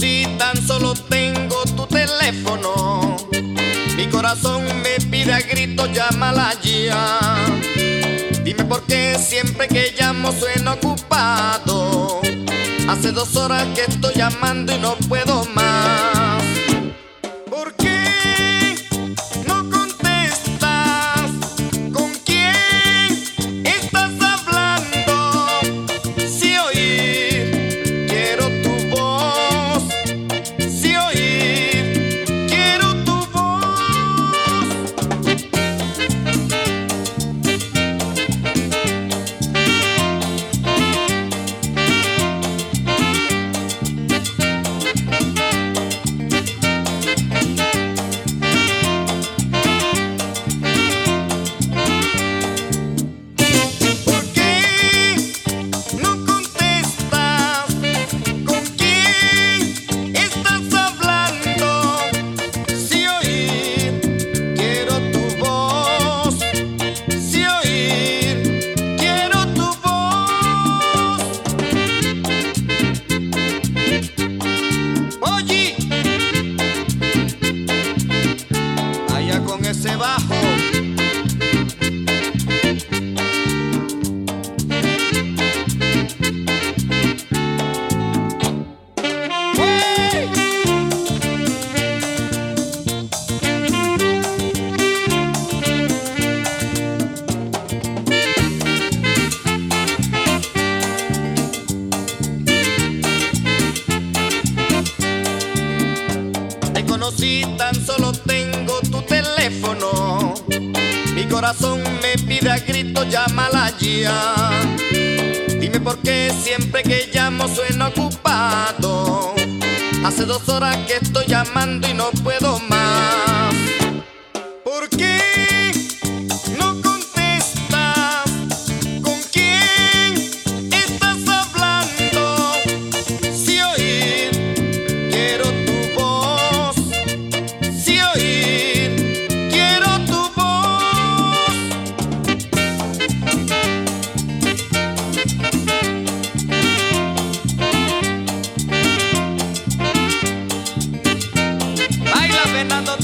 conocí, tan solo tengo tu teléfono. Mi corazón me pide a grito, llámala ya. Dime por qué siempre que llamo suena ocupado. Hace dos horas que estoy llamando y no puedo más. Tan solo tengo tu teléfono. Mi corazón me pide a grito, llámala ya. Dime por qué siempre que llamo suena ocupado. Hace dos horas que estoy llamando y no puedo Fernando